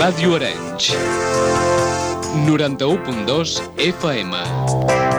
Ràdio Arenys. 91.2 FM.